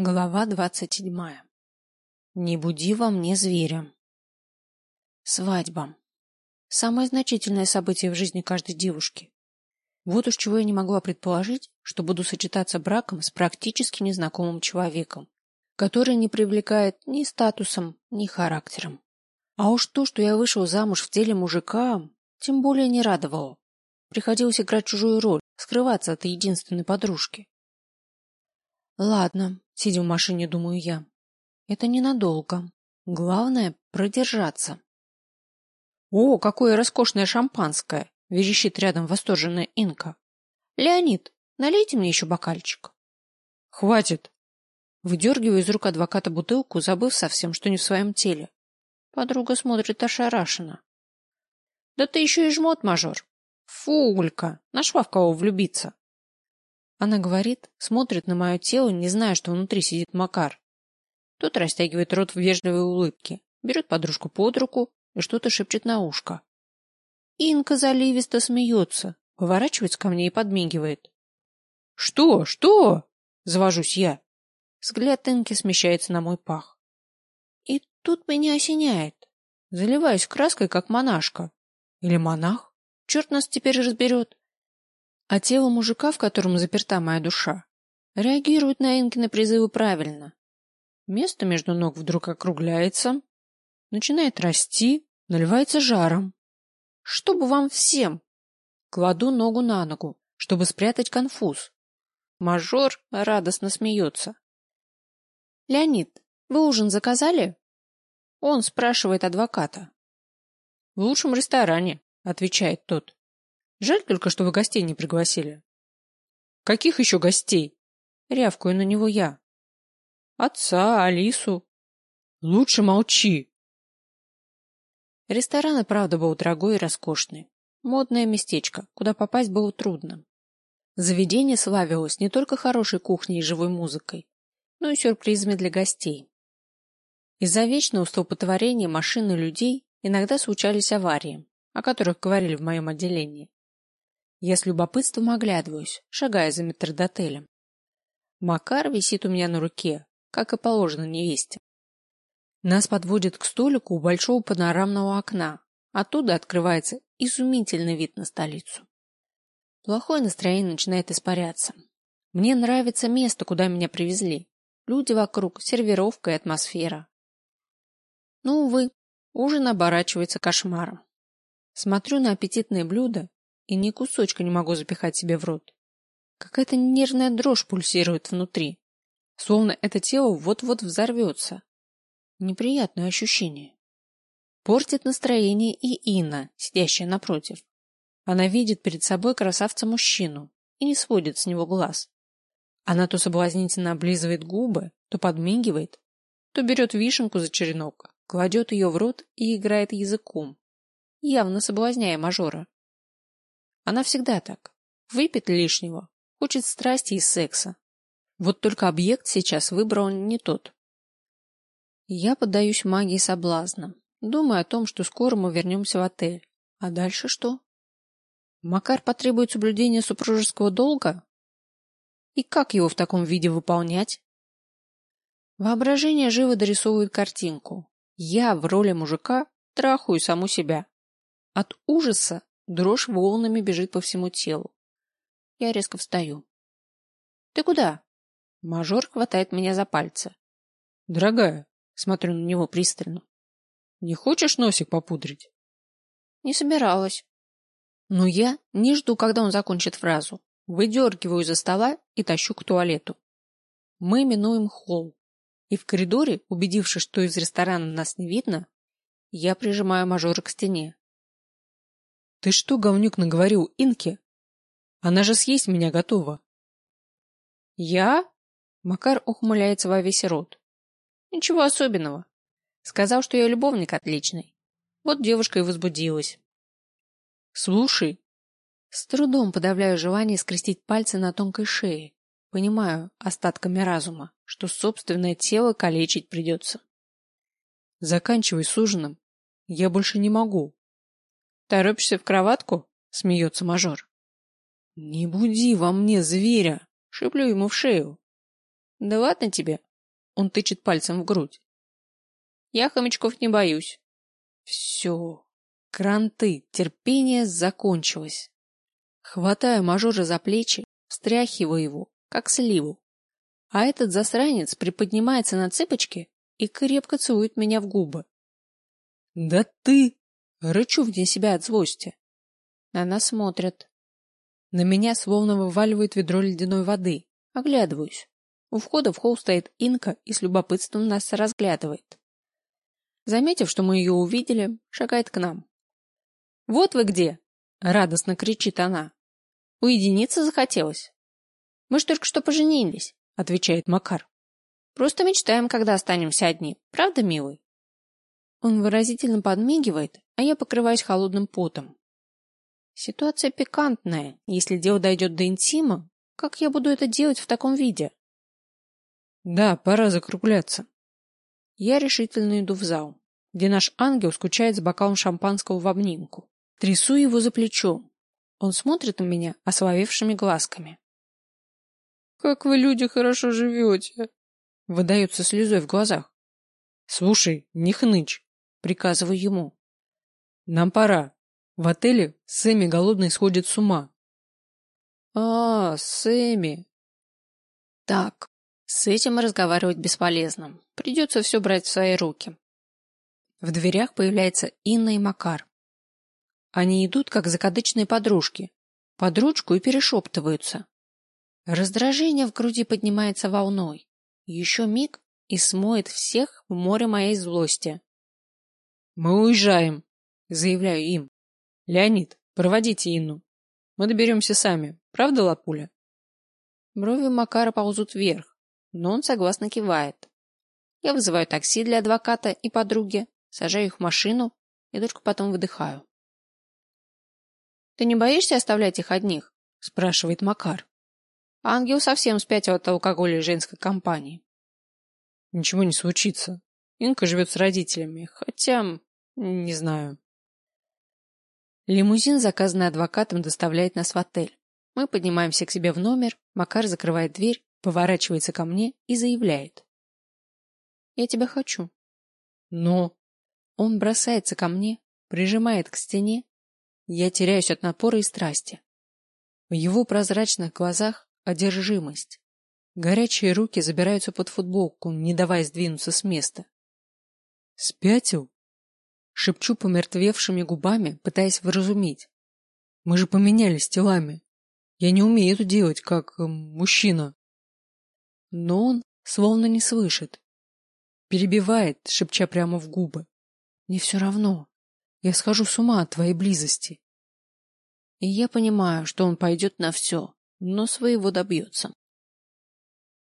Глава двадцать седьмая. Не буди во мне зверя. Свадьба. Самое значительное событие в жизни каждой девушки. Вот уж чего я не могла предположить, что буду сочетаться браком с практически незнакомым человеком, который не привлекает ни статусом, ни характером. А уж то, что я вышел замуж в теле мужика, тем более не радовало. Приходилось играть чужую роль, скрываться от единственной подружки. Ладно, сидя в машине, думаю я. Это ненадолго. Главное — продержаться. О, какое роскошное шампанское! Верещит рядом восторженная Инка. Леонид, налейте мне еще бокальчик. Хватит. Выдергиваю из рук адвоката бутылку, забыв совсем, что не в своем теле. Подруга смотрит ошарашенно. Да ты еще и жмот, мажор. Фу, Улька, нашла в кого влюбиться. Она говорит, смотрит на мое тело, не зная, что внутри сидит Макар. Тот растягивает рот в вежливой улыбке, берет подружку под руку и что-то шепчет на ушко. Инка заливисто смеется, поворачивается ко мне и подмигивает. — Что? Что? — завожусь я. Взгляд Инки смещается на мой пах. И тут меня осеняет. Заливаюсь краской, как монашка. Или монах? Черт нас теперь разберет. А тело мужика, в котором заперта моя душа, реагирует на Инкины призывы правильно. Место между ног вдруг округляется, начинает расти, наливается жаром. Чтобы вам всем! Кладу ногу на ногу, чтобы спрятать конфуз. Мажор радостно смеется. — Леонид, вы ужин заказали? Он спрашивает адвоката. — В лучшем ресторане, — отвечает тот. Жаль только, что вы гостей не пригласили. Каких еще гостей? Рявкаю на него я. Отца, Алису. Лучше молчи. Ресторан и правда был дорогой и роскошный. Модное местечко, куда попасть было трудно. Заведение славилось не только хорошей кухней и живой музыкой, но и сюрпризами для гостей. Из-за вечного столпотворения машин и людей иногда случались аварии, о которых говорили в моем отделении. Я с любопытством оглядываюсь, шагая за метрдотелем. Макар висит у меня на руке, как и положено невесте. Нас подводят к столику у большого панорамного окна. Оттуда открывается изумительный вид на столицу. Плохое настроение начинает испаряться. Мне нравится место, куда меня привезли. Люди вокруг, сервировка и атмосфера. Но, увы, ужин оборачивается кошмаром. Смотрю на аппетитные блюда и ни кусочка не могу запихать себе в рот. Какая-то нервная дрожь пульсирует внутри, словно это тело вот-вот взорвется. Неприятное ощущение. Портит настроение и Инна, сидящая напротив. Она видит перед собой красавца-мужчину и не сводит с него глаз. Она то соблазнительно облизывает губы, то подмигивает, то берет вишенку за черенок, кладет ее в рот и играет языком, явно соблазняя мажора. Она всегда так. Выпит лишнего, хочет страсти и секса. Вот только объект сейчас выбрал не тот. Я поддаюсь магии соблазна, думая о том, что скоро мы вернемся в отель. А дальше что? Макар потребует соблюдения супружеского долга? И как его в таком виде выполнять? Воображение живо дорисовывает картинку. Я в роли мужика трахаю саму себя. От ужаса Дрожь волнами бежит по всему телу. Я резко встаю. — Ты куда? Мажор хватает меня за пальцы. — Дорогая, смотрю на него пристально. — Не хочешь носик попудрить? — Не собиралась. Но я не жду, когда он закончит фразу. Выдергиваю за стола и тащу к туалету. Мы минуем холл. И в коридоре, убедившись, что из ресторана нас не видно, я прижимаю мажора к стене. Ты что, говнюк, наговорил Инке? Она же съесть меня готова. Я? Макар ухмыляется во весь рот. Ничего особенного. Сказал, что я любовник отличный. Вот девушка и возбудилась. Слушай. С трудом подавляю желание скрестить пальцы на тонкой шее. Понимаю остатками разума, что собственное тело калечить придется. Заканчивай с ужином. Я больше не могу. Торопишься в кроватку? Смеется мажор. Не буди во мне зверя, шиплю ему в шею. Да ладно тебе, Он тычет пальцем в грудь. Я хомячков не боюсь. Все. Кранты. Терпение закончилось. Хватаю мажора за плечи, встряхиваю его, как сливу. А этот засранец приподнимается на цыпочки и крепко целует меня в губы. «Да ты!» — рычу вне себя от злости. На нас смотрят. На меня словно вываливает ведро ледяной воды. Оглядываюсь. У входа в холл стоит Инка и с любопытством нас разглядывает. Заметив, что мы ее увидели, шагает к нам. «Вот вы где!» — радостно кричит она. «Уединиться захотелось?» «Мы ж только что поженились», — отвечает Макар. «Просто мечтаем, когда останемся одни. Правда, милый?» Он выразительно подмигивает, а я покрываюсь холодным потом. Ситуация пикантная. Если дело дойдет до интима, как я буду это делать в таком виде? Да, пора закругляться. Я решительно иду в зал, где наш ангел скучает с бокалом шампанского в обнимку. Трясу его за плечо. Он смотрит на меня ословевшими глазками. «Как вы, люди, хорошо живете!» Выдается слезой в глазах. «Слушай, не хнычь!» Приказываю ему. «Нам пора. В отеле Сэмми голодный сходит с ума. А, Сэмми. Так, с этим разговаривать бесполезно. Придется все брать в свои руки. В дверях появляется Инна и Макар. Они идут, как закадычные подружки, под ручку и перешептываются. Раздражение в груди поднимается волной. Еще миг и смоет всех в море моей злости. «Мы уезжаем», — заявляю им. Леонид, проводите Инну. Мы доберемся сами. Правда, Лапуля? Брови Макара ползут вверх, но он согласно кивает. Я вызываю такси для адвоката и подруги, сажаю их в машину и только потом выдыхаю. «Ты не боишься оставлять их одних?» – спрашивает Макар. Ангел совсем спятил от алкоголя и женской компании. Ничего не случится. Инка живет с родителями, хотя... не знаю. Лимузин, заказанный адвокатом, доставляет нас в отель. Мы поднимаемся к себе в номер, Макар закрывает дверь, поворачивается ко мне и заявляет. «Я тебя хочу». «Но...» Он бросается ко мне, прижимает к стене. Я теряюсь от напора и страсти. В его прозрачных глазах одержимость. Горячие руки забираются под футболку, не давая сдвинуться с места. «Спятил?» Шепчу помертвевшими губами, пытаясь вразумить. Мы же поменялись телами. Я не умею это делать, как э, мужчина. Но он словно не слышит. Перебивает, шепча прямо в губы. Мне все равно. Я схожу с ума от твоей близости. И я понимаю, что он пойдет на все, но своего добьется.